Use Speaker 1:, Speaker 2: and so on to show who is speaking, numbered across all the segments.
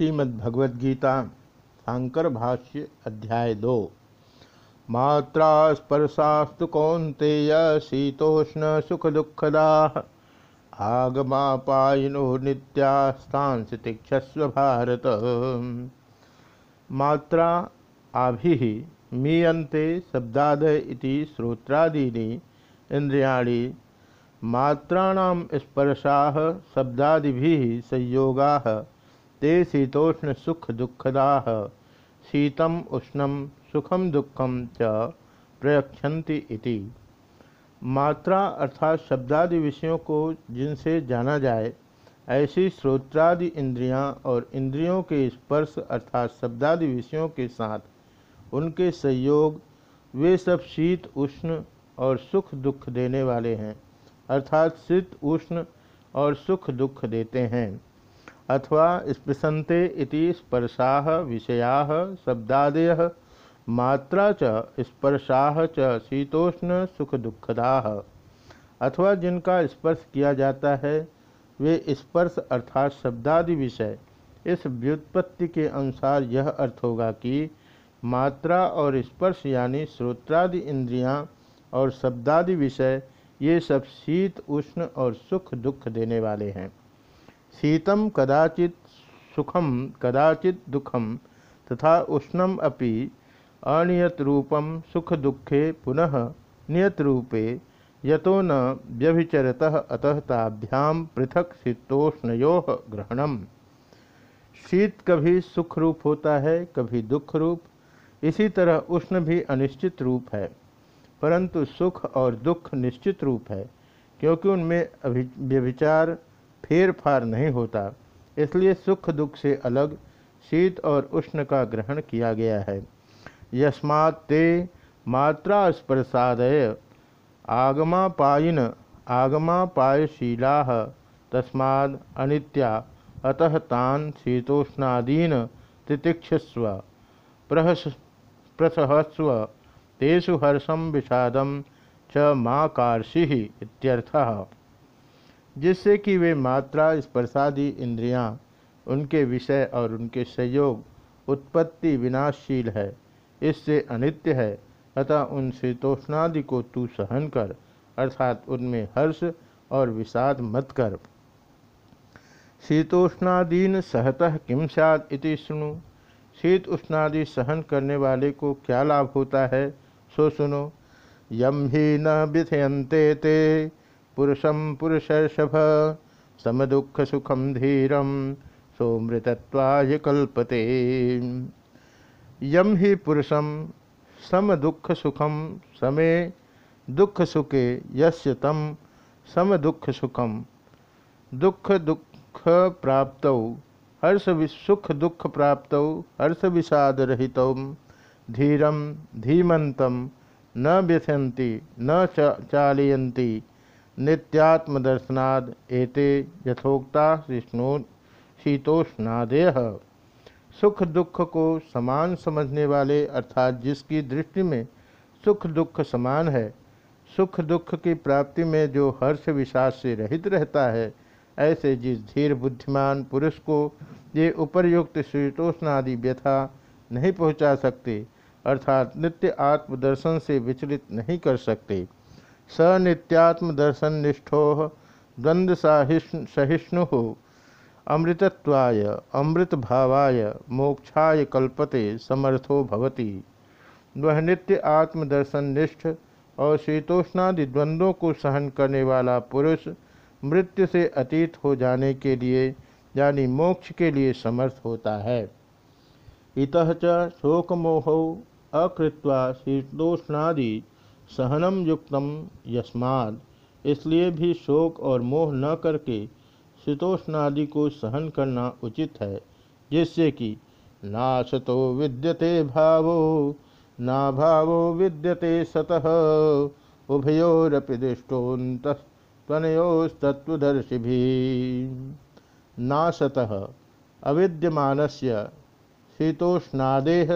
Speaker 1: श्रीमद्भगवद्गीता शांकर भाष्य अध्याय दो। मात्रा स्पर्शास्तु कौंतेय शीतोष्ण सुख दुखदा आगमापायिनो नित्यास्तांस तिक्षस्व भारत। मात्रा आभि मीयन्ते शब्दादय इति श्रोत्रादीनि इन्द्रियाणि, मात्राणां स्पर्शाः शब्दादिभिः संयोगाः ते शीतोष्ण सुख दुखदाः शीतम उष्णम सुखम दुखम च इति। मात्रा अर्थात शब्दादि विषयों को जिनसे जाना जाए, ऐसी श्रोत्रादि इंद्रियाँ और इंद्रियों के स्पर्श अर्थात शब्दादि विषयों के साथ उनके संयोग वे सब शीत, उष्ण और सुख दुख देने वाले हैं। अर्थात शीत, उष्ण और सुख दुख देते हैं। अथवा स्पृशन्ते इति स्पर्शा विषया शब्दादय, मात्रा च स्पर्शा च शीतोष्ण सुख दुखदा अथवा जिनका स्पर्श किया जाता है, वे स्पर्श अर्थात शब्दादि विषय। इस व्युत्पत्ति के अनुसार यह अर्थ होगा कि मात्रा और स्पर्श यानी श्रोत्रादि इंद्रियाँ और शब्दादि विषय, ये सब शीत, उष्ण और सुख दुख देने वाले हैं। शीतम कदाचित सुखम, कदाचित दुखम, तथा उष्णम अपि अनियत रूपम सुख दुखे पुनः नियत रूपे यतो न व्यभिचरतः अतः ताभ्याम पृथक शीतोष्णयो ग्रहणम। शीत कभी सुख रूप होता है, कभी दुख रूप इसी तरह उष्ण भी अनिश्चित रूप है, परंतु सुख और दुख निश्चित रूप है, क्योंकि उनमें अभि, व्यभिचार फेर फार नहीं होता, इसलिए सुख दुख से अलग शीत और उष्ण का ग्रहण किया गया है। यस्मात् मात्रा स्पर्शादय आगमापायिन आगमापायशीला तस्माद् अनित्या अतः तान शीतोष्णादीन तितिक्षस्व प्रहस, प्रसहस्व तेषु हर्षम विषादम च माँ इत्यर्थः। जिससे कि वे मात्रा स्पर्शादि इंद्रियाँ, उनके विषय और उनके संयोग उत्पत्ति विनाशशील है। इससे अनित्य है, अतः उन शीतोष्णादि को तू सहन कर, अर्थात उनमें हर्ष और विषाद मत कर। शीतोष्णादीन सहतः किम सैद इति सुनो शीत उष्णादि सहन करने वाले को क्या लाभ होता है, सो सुनो। यम ही न विधयंते ते। पुरुषम पुरुषर्षभ समदुख सुखम धीरम सोमृतत्वाय कल्पते। यम ही पुरुषम सम दुख सुखम समे दुख सुखे यस्य तम सम दुख सुखम दुख दुख प्राप्त हर्ष सुख दुख प्राप्त हर्ष विषाद रहित धीरम धीमंतम न व्यथंती न चालयती नित्यात्मदर्शनाद एते यथोक्ता विष्णु शीतोष्णादेह सुख दुख को समान समझने वाले अर्थात जिसकी दृष्टि में सुख दुख समान है सुख दुख की प्राप्ति में जो हर्ष विश्वास से रहित रहता है, ऐसे जिस धीर बुद्धिमान पुरुष को ये उपर्युक्त शीतोष्णादि व्यथा नहीं पहुँचा सकते, अर्थात नित्य आत्मदर्शन से विचलित नहीं कर सकते। स नित्यात्म दर्शन निष्ठो द्वंद्व सहिष्णु। अमृतत्वाय अमृत भावाय मोक्षाय कल्पते समर्थो भवति। वह नित्य आत्मदर्शन निष्ठ और शीतोष्णादि द्वंद्वों को सहन करने वाला पुरुष मृत्यु से अतीत हो जाने के लिए, यानी मोक्ष के लिए समर्थ होता है। इत च शोकमोह अकृत्वा शीतोष्णादि सहनम युक्तम यस्माद। इसलिए भी शोक और मोह न करके शीतोष्णादि को सहन करना उचित है, जिससे कि नाशतो विद्यते भावो, ना भावो विद्यते सतः। उभयोरपि भी नाशतः अविद्यमानस्य शीतोष्णादेह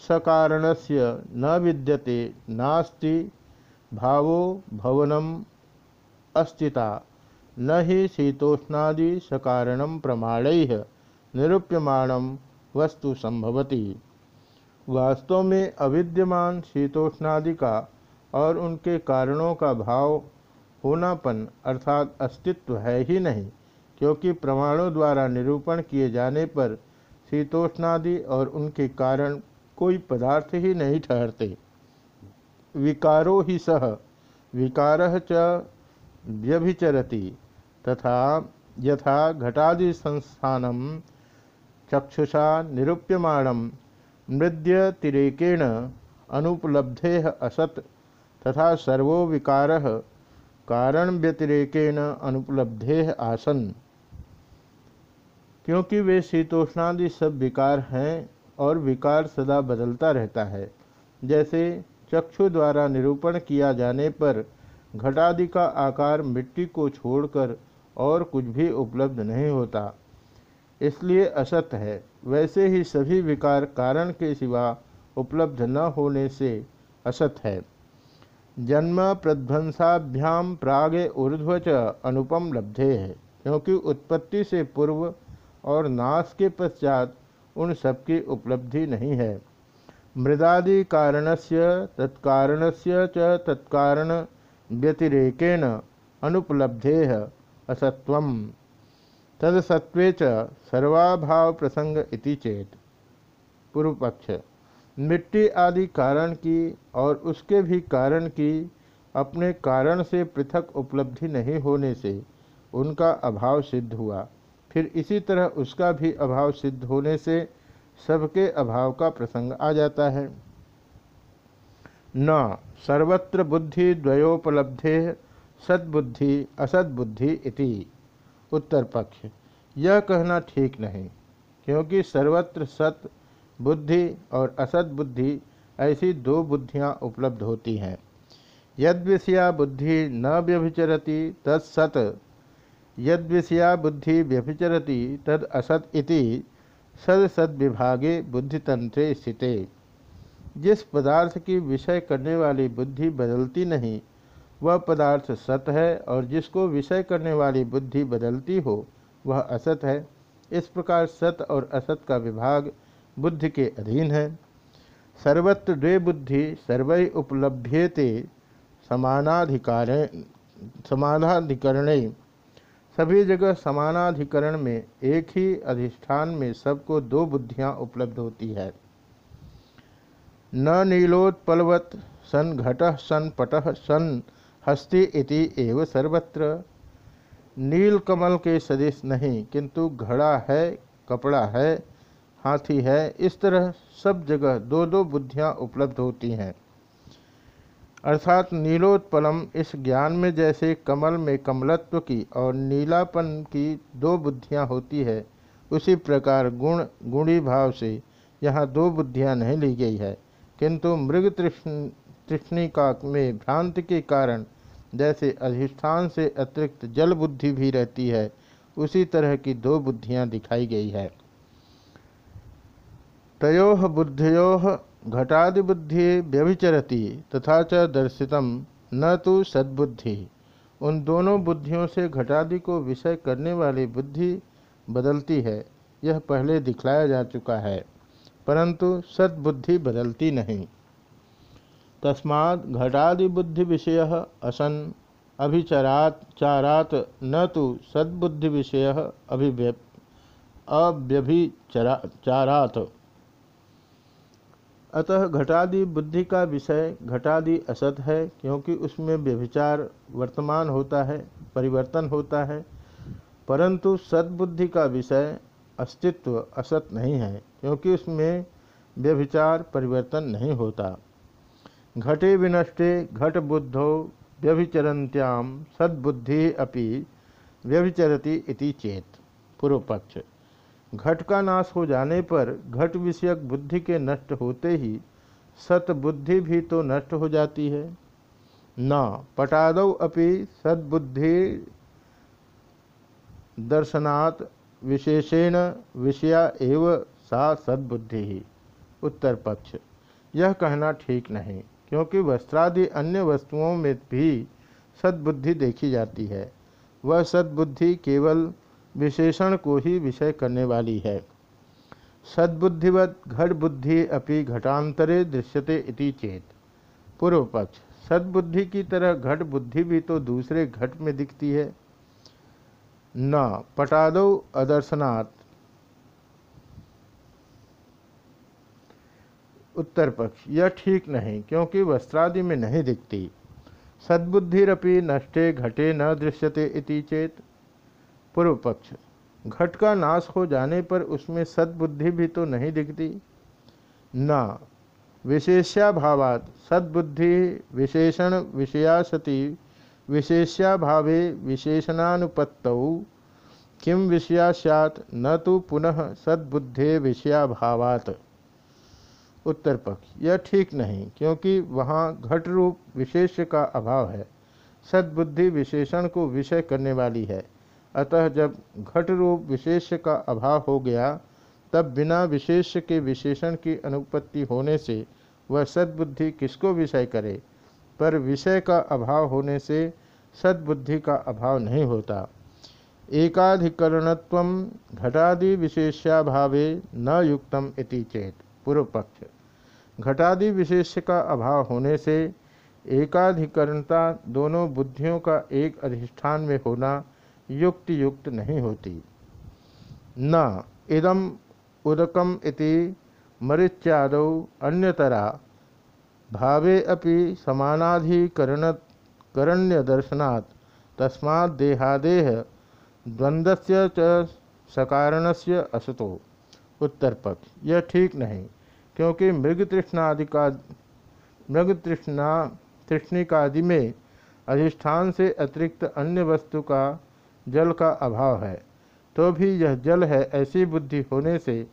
Speaker 1: सकारणस्य न विद्यते, नास्ति भावो भवनम अस्तिता न ही शीतोष्णादि सकारण प्रमाण निरूप्यमाणम वस्तु संभवती वास्तव में अविद्यमान शीतोष्णादि का और उनके कारणों का भाव होनापन अर्थात अस्तित्व है ही नहीं, क्योंकि प्रमाणों द्वारा निरूपण किए जाने पर शीतोष्णादि और उनके कारण कोई पदार्थ ही नहीं ठहरते। विकारो ही सह, विकार व्यभिचरति, तथा यथा घटादि संस्थान चक्षुषा निरूप्यमाणम मृद्यतिरेकेण अनुपलब्धे असत, तथा सर्वो विकार कारण व्यतिरेकेण अनुपलब्धे आसन। क्योंकि वे शीतोष्णादि सब विकार हैं और विकार सदा बदलता रहता है। जैसे चक्षु द्वारा निरूपण किया जाने पर घटादि का आकार मिट्टी को छोड़कर और कुछ भी उपलब्ध नहीं होता। इसलिए असत है। वैसे ही सभी विकार कारण के सिवा उपलब्ध न होने से असत है। जन्म प्रध्वंसाभ्याम प्रागे ऊर्ध्व च अनुपम लब्धे है। क्योंकि उत्पत्ति से पूर्व और नाश के पश्चात उन सबकी उपलब्धि नहीं है। मृदादि कारणस्य तत्कारणस्य च तत्कारण व्यतिरेकेण अनुपलब्धे असत्व तदसत्वे सर्वाभाव प्रसंग इति चेत। पूर्व पक्ष मिट्टी आदि कारण की और उसके भी कारण की अपने कारण से पृथक उपलब्धि नहीं होने से उनका अभाव सिद्ध हुआ। फिर इसी तरह उसका भी अभाव सिद्ध होने से सबके अभाव का प्रसंग आ जाता है। न, सर्वत्र बुद्धि द्वयोपलब्धे, सद्बुद्धि, असद्बुद्धि इति। उत्तर पक्ष। यह कहना ठीक नहीं, क्योंकि सर्वत्र सत, बुद्धि और असत बुद्धि ऐसी दो बुद्धियाँ उपलब्ध होती हैं। यद विषया बुद्धि न व्यभिचरती, तत्सत यद विषया बुद्धि व्यभिचरती तद असत इति सद सद्विभागे बुद्धितंत्रे स्थिते। जिस पदार्थ की विषय करने वाली बुद्धि बदलती नहीं, वह पदार्थ सत है और जिसको विषय करने वाली बुद्धि बदलती हो, वह असत है। इस प्रकार सत और असत का विभाग बुद्धि के अधीन है। सर्वत्र द्वे बुद्धि सर्व उपलभ्येते समानाधिकार समानाधिकरणे। सभी जगह समानाधिकरण में एक ही अधिष्ठान में सबको दो बुद्धियाँ उपलब्ध होती है। न नीलोत्पलवत, सन घट सन पट सन हस्ती इति एव सर्वत्र। नील कमल के सदिश नहीं, किंतु घड़ा है, कपड़ा है, हाथी है, इस तरह सब जगह दो दो बुद्धियाँ उपलब्ध होती हैं। अर्थात नीलोत्पलम इस ज्ञान में जैसे कमल में कमलत्व की और नीलापन की दो बुद्धियाँ होती है, उसी प्रकार गुण, गुणी भाव से यहाँ दो बुद्धियाँ नहीं ली गई है। किंतु मृग तृष्ण तृष्णिका में भ्रांति के कारण जैसे अधिष्ठान से अतिरिक्त जल बुद्धि भी रहती है, उसी तरह की दो बुद्धियाँ दिखाई गई है। तयोह बुद्धियो घटादिबुद्धि व्यभिचरती तथा च दर्शित न तो सद्बुद्धि। उन दोनों बुद्धियों से घटादि को विषय करने वाली बुद्धि बदलती है। यह पहले दिखलाया जा चुका है, परंतु सद्बुद्धि बदलती नहीं। तस्मात् घटादिबुद्धि विषय असन, अभिचरात, चारात न तो सद्बुद्धि विषय अभिव्य अव्यभिचरा, चारात। अतः घटादि बुद्धि का विषय घटादि असत है, क्योंकि उसमें व्यभिचार वर्तमान होता है, परिवर्तन होता है, परंतु सद्बुद्धि का विषय अस्तित्व असत नहीं है, क्योंकि उसमें व्यभिचार परिवर्तन नहीं होता। घटे विनष्टे घट बुद्धो व्यभिचरंत्याम सद्बुद्धि अपि व्यभिचरती इति चेत। पूर्व पक्ष घट का नाश हो जाने पर घट विषयक बुद्धि के नष्ट होते ही सत बुद्धि भी तो नष्ट हो जाती है। न, पटादौ अपि सद्बुद्धि दर्शनात् विशेषेण विषया एव सा सद्बुद्धि। ही उत्तर पक्ष। यह कहना ठीक नहीं, क्योंकि वस्त्रादि अन्य वस्तुओं में भी सद्बुद्धि देखी जाती है। वह सद्बुद्धि केवल विशेषण को ही विषय करने वाली है। सद्बुद्धिवत घट बुद्धि अपि घटांतरे दृश्यते इति चेत। पूर्व पक्ष सद्बुद्धि की तरह घट बुद्धि भी तो दूसरे घट में दिखती है। न, पटादो अदर्शनात्। उत्तर पक्ष यह ठीक नहीं, क्योंकि वस्त्रादि में नहीं दिखती। सद्बुद्धिरपि नष्टे घटे न दृश्यते इति चेत। पूर्व पक्ष घट का नाश हो जाने पर उसमें सद्बुद्धि भी तो नहीं दिखती। न। विशेष्याभावात। सद्बुद्धि विशेषण विषया सती विशेष्याभावे विशेषणानुपत्त। किम विषया सैत न तो पुनः सद्बुद्धे विषयाभावात। उत्तर पक्ष यह ठीक नहीं, क्योंकि वहाँ घट रूप विशेष का अभाव है। सद्बुद्धि विशेषण को विषय करने वाली है। अतः जब घट रूप विशेष का अभाव हो गया, तब बिना विशेष के विशेषण की अनुपत्ति होने से वह सद्बुद्धि किसको विषय करे? पर विषय का अभाव होने से सद्बुद्धि का अभाव नहीं होता। एकाधिकरणत्व घटादि विशेष्याभावे न युक्तम इति चेत। पूर्व पक्ष घटादि विशेष का अभाव होने से एकाधिकरणता दोनों बुद्धियों का एक अधिष्ठान में होना युक्त युक्त नहीं होती। न इदम उदकम इति मरीच्याद अन्यतरा। भावे अपि समानाधिकरण करण्य दर्शनात् तस्मात् देहादेह द्वंद्वस्य च सकारणस्य असतो। उत्तर पक्ष यह ठीक नहीं, क्योंकि मृग तृष्णादि का मृग तृष्णा तृष्णिकादि में अधिष्ठान से अतिरिक्त अन्य वस्तु का जल का अभाव है। तो भी यह जल है, ऐसी बुद्धि होने से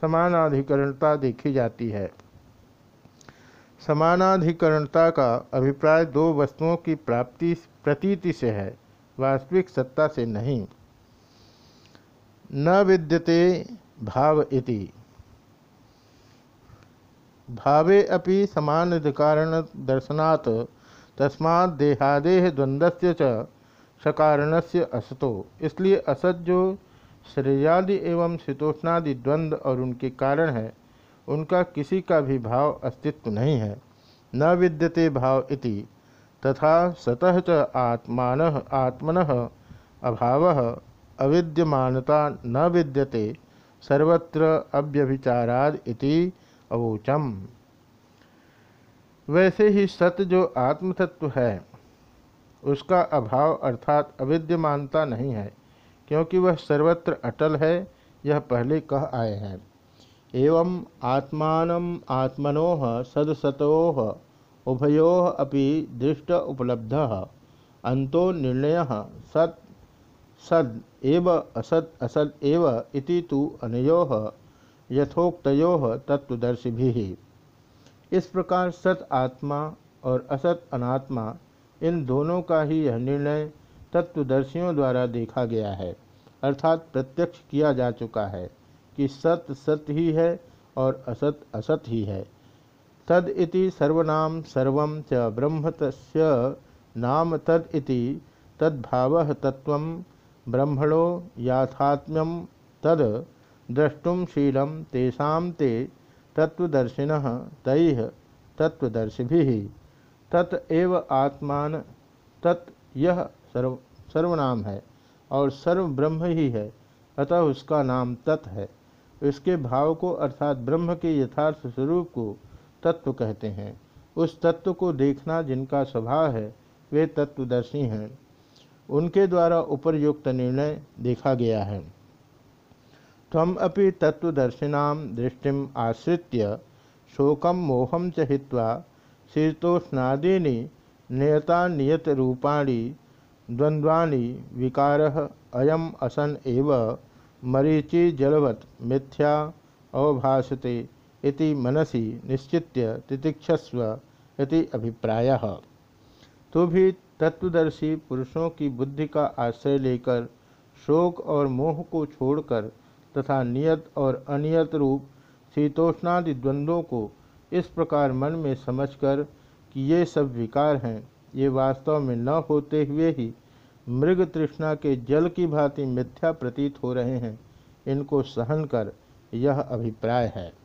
Speaker 1: समानाधिकरणता देखी जाती है। समानाधिकरणता का अभिप्राय दो वस्तुओं की प्राप्ति, प्रतीति से है, वास्तविक सत्ता से नहीं। न विद्यते भाव इति। भावे अपि समानधिकारण दर्शनात् तस्मात् देहादेह द्वंद्वस्य च सकारणस्य असतो। इसलिए असत जो श्रेयादि एवं शीतोष्णादि द्वंद्व और उनके कारण है, उनका किसी का भी भाव अस्तित्व नहीं है। न विद्यते भाव इति, तथा सतः च आत्मान, आत्मन अभाव, अविद्यमानता न विद्यते, सर्वत्र अव्यभिचाराद इति अवोचम। वैसे ही सत जो आत्मतत्व है उसका अभाव अर्थात अविद्यमानता नहीं है, क्योंकि वह सर्वत्र अटल है, यह पहले कह आए हैं। एवं आत्मान आत्मनो सदसतो उभयो अपि दृष्ट उपलब्ध अंतो निर्णय सत्, सद एव असत, असद एव इति तु अनयो यथोक्तो तत्वदर्शी भी इस प्रकार सत आत्मा और असत अनात्मा इन दोनों का ही यह निर्णय तत्वदर्शियों द्वारा देखा गया है। अर्थात प्रत्यक्ष किया जा चुका है कि सत सत ही है और असत असत ही है। तद इति सर्वनाम सर्व च ब्रह्म तस्य नाम तद इति तद्भाव तत्व ब्रह्मणो याथात्म्यम तद द्रष्टुम शीलम तेषा ते तत्वदर्शिन तैह तत्वदर्शि तत् एव आत्मान, तत् यह सर्व, सर्वनाम है, और सर्व ब्रह्म ही है, अतः उसका नाम तत् है। इसके भाव को अर्थात ब्रह्म के यथार्थ स्वरूप को तत्व कहते हैं। उस तत्व को देखना जिनका स्वभाव है, वे तत्वदर्शी हैं। उनके द्वारा उपरयुक्त निर्णय देखा गया है। तम अपि तत्वदर्शिना दृष्टि आश्रित्य शोकम मोहम च शीतोष्णादीनि नियता नियत रूपाणी द्वंद्वानि विकार अयम असन एव मरीचि जलवत मिथ्या अवभाषते इति मनसी निश्चित्य तितिक्षस्व इति अभिप्रायः। तो भी तत्वदर्शी पुरुषों की बुद्धि का आश्रय लेकर शोक और मोह को छोड़कर तथा नियत और अनियत रूप शीतोष्णादि द्वंद्वों को इस प्रकार मन में समझकर कि ये सब विकार हैं, ये वास्तव में न होते हुए ही मृग तृष्णा के जल की भांति मिथ्या प्रतीत हो रहे हैं। इनको सहन कर यह अभिप्राय है।